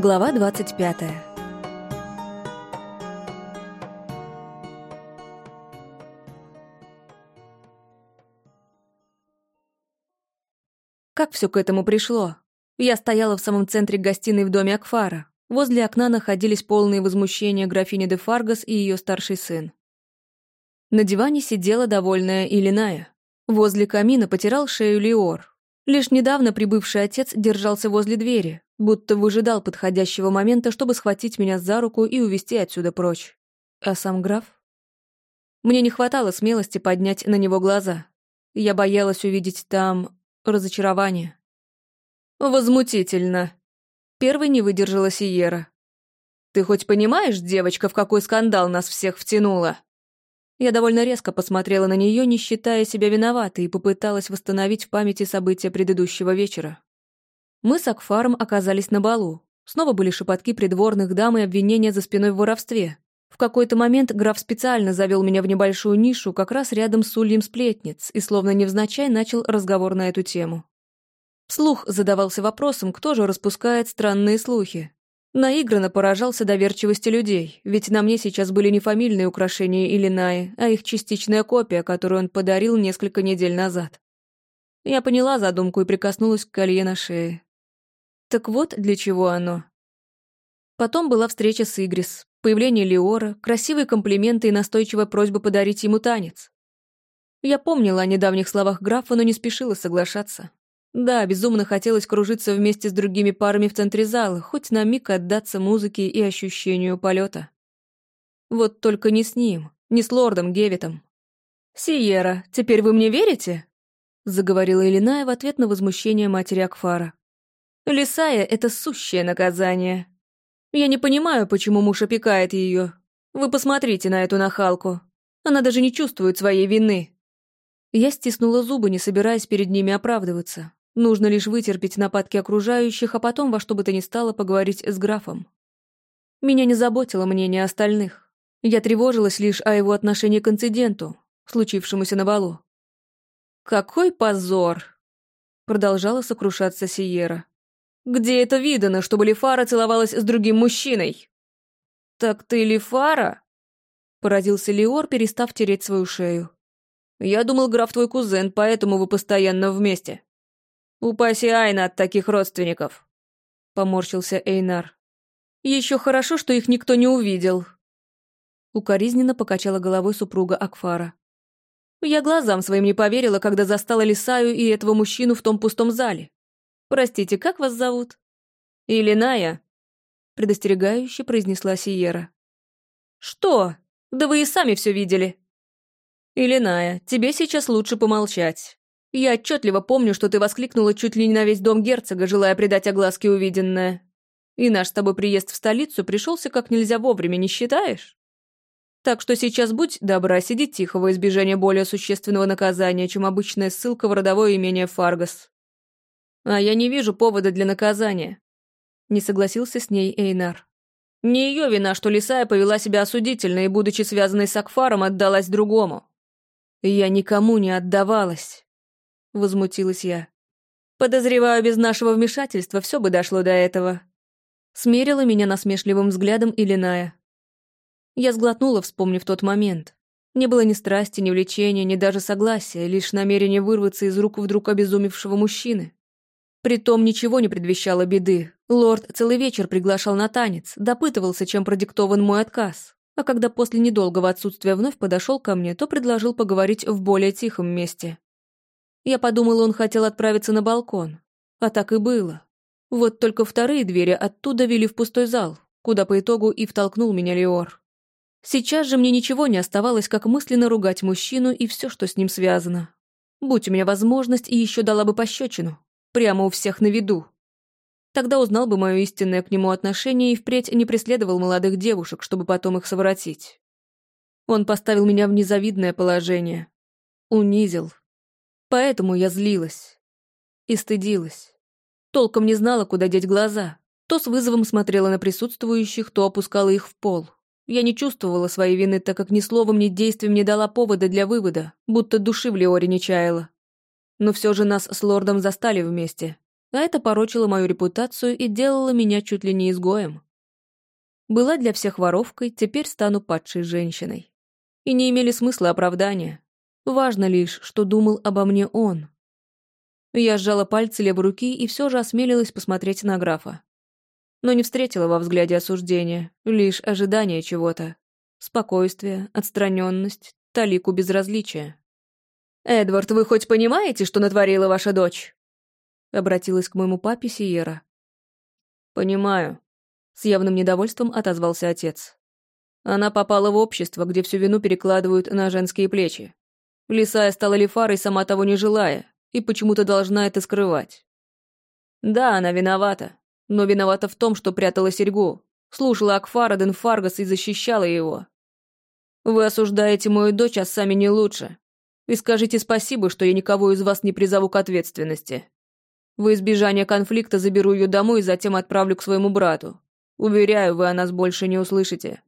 Глава 25 Как все к этому пришло? Я стояла в самом центре гостиной в доме Акфара. Возле окна находились полные возмущения графини де Фаргас и ее старший сын. На диване сидела довольная Илиная. Возле камина потирал шею Леор. Лишь недавно прибывший отец держался возле двери, будто выжидал подходящего момента, чтобы схватить меня за руку и увести отсюда прочь. А сам граф? Мне не хватало смелости поднять на него глаза. Я боялась увидеть там разочарование. «Возмутительно», Первой не выдержала Сиера. «Ты хоть понимаешь, девочка, в какой скандал нас всех втянула?» Я довольно резко посмотрела на нее, не считая себя виноватой, и попыталась восстановить в памяти события предыдущего вечера. Мы с Акфаром оказались на балу. Снова были шепотки придворных дам и обвинения за спиной в воровстве. В какой-то момент граф специально завел меня в небольшую нишу, как раз рядом с ульем сплетниц, и словно невзначай начал разговор на эту тему. Вслух задавался вопросом, кто же распускает странные слухи. Наигранно поражался доверчивости людей, ведь на мне сейчас были не фамильные украшения Иллинаи, а их частичная копия, которую он подарил несколько недель назад. Я поняла задумку и прикоснулась к колье на шее. Так вот для чего оно. Потом была встреча с Игрис, появление Леора, красивые комплименты и настойчивая просьба подарить ему танец. Я помнила о недавних словах графа, но не спешила соглашаться. Да, безумно хотелось кружиться вместе с другими парами в центре зала, хоть на миг отдаться музыке и ощущению полета. Вот только не с ним, не с лордом Гевитом. «Сиера, теперь вы мне верите?» заговорила Элиная в ответ на возмущение матери Акфара. «Лисая — это сущее наказание. Я не понимаю, почему муж опекает ее. Вы посмотрите на эту нахалку. Она даже не чувствует своей вины». Я стиснула зубы, не собираясь перед ними оправдываться. Нужно лишь вытерпеть нападки окружающих, а потом во что бы то ни стало поговорить с графом. Меня не заботило мнение остальных. Я тревожилась лишь о его отношении к инциденту, случившемуся на балу. «Какой позор!» — продолжала сокрушаться Сиера. «Где это видано, чтобы Лефара целовалась с другим мужчиной?» «Так ты Лефара?» — поразился Леор, перестав тереть свою шею. «Я думал, граф твой кузен, поэтому вы постоянно вместе». «Упаси Айна от таких родственников», — поморщился Эйнар. «Еще хорошо, что их никто не увидел». Укоризненно покачала головой супруга Акфара. Я глазам своим не поверила, когда застала Лисаю и этого мужчину в том пустом зале. «Простите, как вас зовут?» «Илиная», — предостерегающе произнесла Сиера. «Что? Да вы и сами все видели». «Илиная, тебе сейчас лучше помолчать. Я отчетливо помню, что ты воскликнула чуть ли не на весь дом герцога, желая придать огласке увиденное. И наш с тобой приезд в столицу пришелся как нельзя вовремя, не считаешь? Так что сейчас будь добра, сиди тихо во избежание более существенного наказания, чем обычная ссылка в родовое имение Фаргас. А я не вижу повода для наказания. Не согласился с ней Эйнар. Не ее вина, что Лисая повела себя осудительно и, будучи связанной с Акфаром, отдалась другому. Я никому не отдавалась. — возмутилась я. «Подозреваю, без нашего вмешательства все бы дошло до этого». Смерила меня насмешливым взглядом Илиная. Я сглотнула, вспомнив тот момент. Не было ни страсти, ни влечения, ни даже согласия, лишь намерение вырваться из рук вдруг обезумевшего мужчины. Притом ничего не предвещало беды. Лорд целый вечер приглашал на танец, допытывался, чем продиктован мой отказ. А когда после недолгого отсутствия вновь подошел ко мне, то предложил поговорить в более тихом месте. Я подумала, он хотел отправиться на балкон. А так и было. Вот только вторые двери оттуда вели в пустой зал, куда по итогу и втолкнул меня Леор. Сейчас же мне ничего не оставалось, как мысленно ругать мужчину и все, что с ним связано. Будь у меня возможность, и еще дала бы пощечину. Прямо у всех на виду. Тогда узнал бы мое истинное к нему отношение и впредь не преследовал молодых девушек, чтобы потом их совратить. Он поставил меня в незавидное положение. Унизил, Поэтому я злилась. И стыдилась. Толком не знала, куда деть глаза. То с вызовом смотрела на присутствующих, то опускала их в пол. Я не чувствовала своей вины, так как ни словом, ни действием не дала повода для вывода, будто души в Леоре не чаяла. Но все же нас с лордом застали вместе. а это порочило мою репутацию и делало меня чуть ли не изгоем. Была для всех воровкой, теперь стану падшей женщиной. И не имели смысла оправдания. Важно лишь, что думал обо мне он. Я сжала пальцы левой руки и все же осмелилась посмотреть на графа. Но не встретила во взгляде осуждения, лишь ожидание чего-то. Спокойствие, отстраненность, талику безразличия. «Эдвард, вы хоть понимаете, что натворила ваша дочь?» Обратилась к моему папе Сиера. «Понимаю», — с явным недовольством отозвался отец. Она попала в общество, где всю вину перекладывают на женские плечи. Лисая стала лифарой, сама того не желая, и почему-то должна это скрывать. Да, она виновата, но виновата в том, что прятала серьгу, слушала Акфара Денфаргас и защищала его. Вы осуждаете мою дочь, а сами не лучше. И скажите спасибо, что я никого из вас не призову к ответственности. В избежание конфликта заберу ее домой и затем отправлю к своему брату. Уверяю, вы о нас больше не услышите».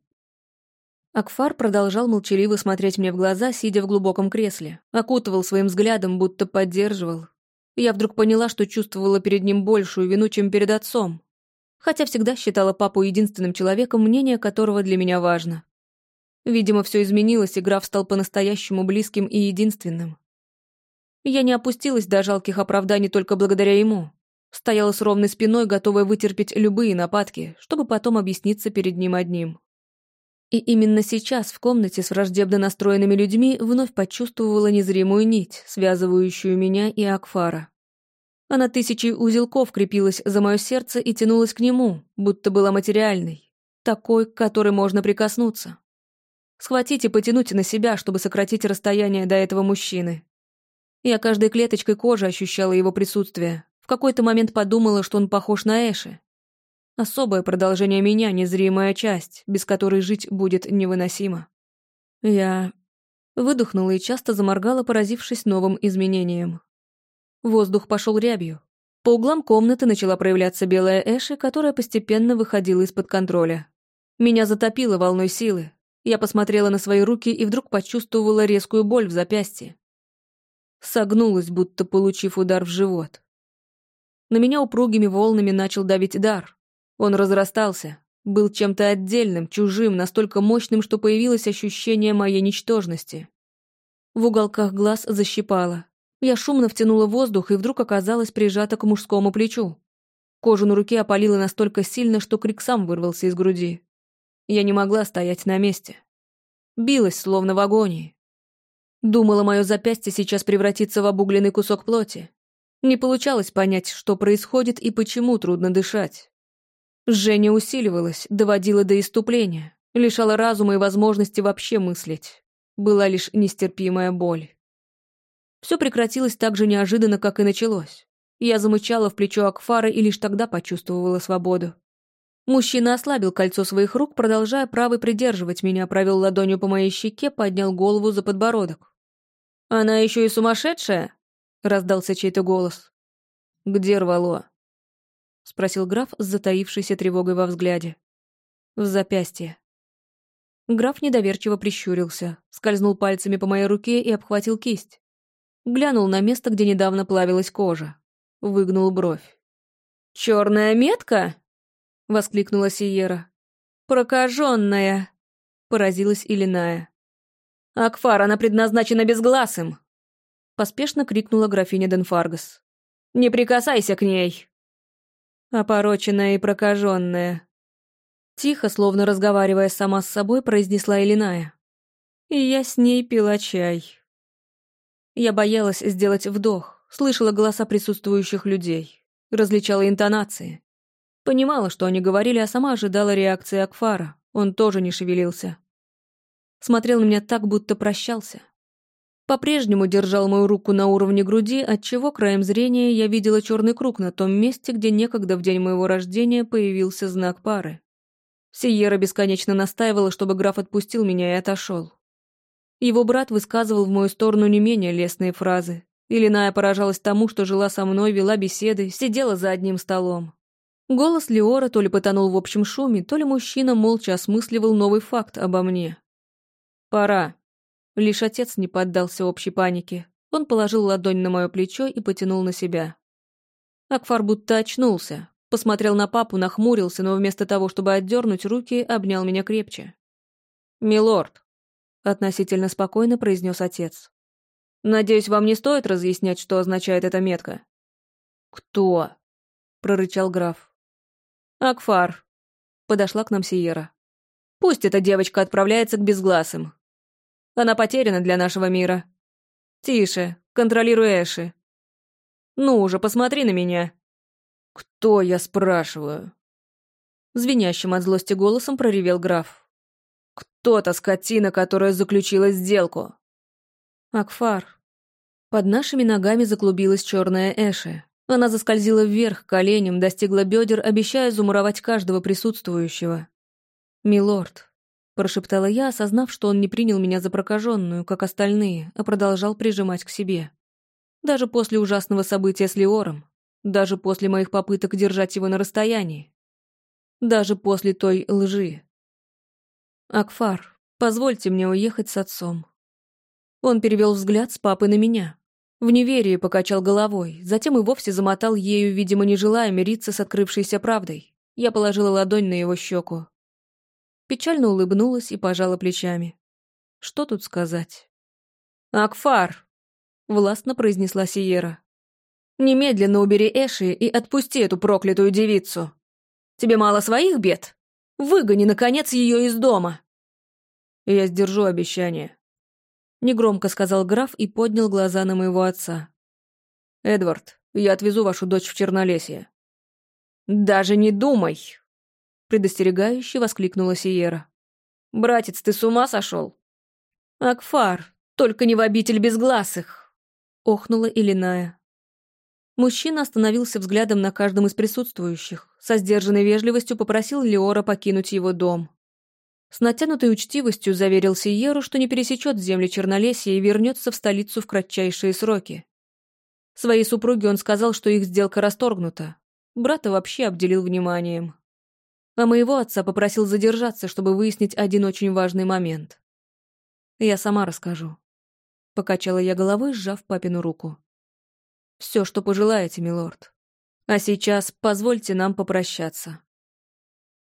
Акфар продолжал молчаливо смотреть мне в глаза, сидя в глубоком кресле. Окутывал своим взглядом, будто поддерживал. Я вдруг поняла, что чувствовала перед ним большую вину, чем перед отцом. Хотя всегда считала папу единственным человеком, мнение которого для меня важно. Видимо, все изменилось, и граф стал по-настоящему близким и единственным. Я не опустилась до жалких оправданий только благодаря ему. Стояла с ровной спиной, готовая вытерпеть любые нападки, чтобы потом объясниться перед ним одним. И именно сейчас в комнате с враждебно настроенными людьми вновь почувствовала незримую нить, связывающую меня и Акфара. Она тысячей узелков крепилась за мое сердце и тянулась к нему, будто была материальной, такой, к которой можно прикоснуться. Схватить и потянуть на себя, чтобы сократить расстояние до этого мужчины. Я каждой клеточкой кожи ощущала его присутствие. В какой-то момент подумала, что он похож на Эши. Особое продолжение меня, незримая часть, без которой жить будет невыносимо. Я выдохнула и часто заморгала, поразившись новым изменением. Воздух пошел рябью. По углам комнаты начала проявляться белая Эши, которая постепенно выходила из-под контроля. Меня затопило волной силы. Я посмотрела на свои руки и вдруг почувствовала резкую боль в запястье. Согнулась, будто получив удар в живот. На меня упругими волнами начал давить дар. Он разрастался, был чем-то отдельным, чужим, настолько мощным, что появилось ощущение моей ничтожности. В уголках глаз защипало. Я шумно втянула воздух и вдруг оказалась прижата к мужскому плечу. Кожу на руке опалило настолько сильно, что крик сам вырвался из груди. Я не могла стоять на месте. Билась, словно в агонии. Думала, мое запястье сейчас превратится в обугленный кусок плоти. Не получалось понять, что происходит и почему трудно дышать. Жжение усиливалось, доводило до иступления, лишало разума и возможности вообще мыслить. Была лишь нестерпимая боль. Все прекратилось так же неожиданно, как и началось. Я замычала в плечо Акфара и лишь тогда почувствовала свободу. Мужчина ослабил кольцо своих рук, продолжая правой придерживать меня, провел ладонью по моей щеке, поднял голову за подбородок. «Она еще и сумасшедшая?» — раздался чей-то голос. «Где рвало?» — спросил граф с затаившейся тревогой во взгляде. «В запястье». Граф недоверчиво прищурился, скользнул пальцами по моей руке и обхватил кисть. Глянул на место, где недавно плавилась кожа. Выгнул бровь. «Черная метка?» — воскликнула Сиера. «Прокаженная!» — поразилась Илиная. «Акфар, она предназначена безгласым!» Поспешно крикнула графиня Денфаргас. «Не прикасайся к ней!» Опороченная и прокаженная. Тихо, словно разговаривая сама с собой, произнесла Элиная. И я с ней пила чай. Я боялась сделать вдох, слышала голоса присутствующих людей, различала интонации. Понимала, что они говорили, а сама ожидала реакции Акфара. Он тоже не шевелился смотрел на меня так, будто прощался. По-прежнему держал мою руку на уровне груди, отчего краем зрения я видела черный круг на том месте, где некогда в день моего рождения появился знак пары. Сиера бесконечно настаивала, чтобы граф отпустил меня и отошел. Его брат высказывал в мою сторону не менее лестные фразы. Илиная поражалась тому, что жила со мной, вела беседы, сидела за одним столом. Голос Леора то ли потонул в общем шуме, то ли мужчина молча осмысливал новый факт обо мне. «Пора». Лишь отец не поддался общей панике. Он положил ладонь на мое плечо и потянул на себя. Акфар будто очнулся, посмотрел на папу, нахмурился, но вместо того, чтобы отдернуть руки, обнял меня крепче. «Милорд», — относительно спокойно произнес отец. «Надеюсь, вам не стоит разъяснять, что означает эта метка?» «Кто?» — прорычал граф. «Акфар», — подошла к нам Сиера. «Пусть эта девочка отправляется к безгласым. Она потеряна для нашего мира. Тише, контролируй Эши. Ну уже, посмотри на меня». «Кто, я спрашиваю?» Звенящим от злости голосом проревел граф. «Кто та скотина, которая заключила сделку?» «Акфар». Под нашими ногами заклубилась черная Эши. Она заскользила вверх коленем, достигла бедер, обещая замуровать каждого присутствующего. «Милорд», — прошептала я, осознав, что он не принял меня за прокаженную, как остальные, а продолжал прижимать к себе. Даже после ужасного события с Леором, даже после моих попыток держать его на расстоянии, даже после той лжи. «Акфар, позвольте мне уехать с отцом». Он перевел взгляд с папы на меня. В неверии покачал головой, затем и вовсе замотал ею, видимо, не желая мириться с открывшейся правдой. Я положила ладонь на его щеку. Печально улыбнулась и пожала плечами. Что тут сказать? «Акфар!» — властно произнесла Сиера. «Немедленно убери Эши и отпусти эту проклятую девицу. Тебе мало своих бед? Выгони, наконец, ее из дома!» «Я сдержу обещание», Негромко сказал граф и поднял глаза на моего отца. «Эдвард, я отвезу вашу дочь в Чернолесье». «Даже не думай!» Предостерегающе воскликнула Сиера. «Братец, ты с ума сошел?» «Акфар, только не в обитель безгласых!» Охнула Илиная. Мужчина остановился взглядом на каждом из присутствующих, со сдержанной вежливостью попросил Леора покинуть его дом. С натянутой учтивостью заверил Сиеру, что не пересечет земли Чернолесья и вернется в столицу в кратчайшие сроки. Своей супруге он сказал, что их сделка расторгнута. Брата вообще обделил вниманием. А моего отца попросил задержаться, чтобы выяснить один очень важный момент. «Я сама расскажу», — покачала я головой, сжав папину руку. «Все, что пожелаете, милорд. А сейчас позвольте нам попрощаться».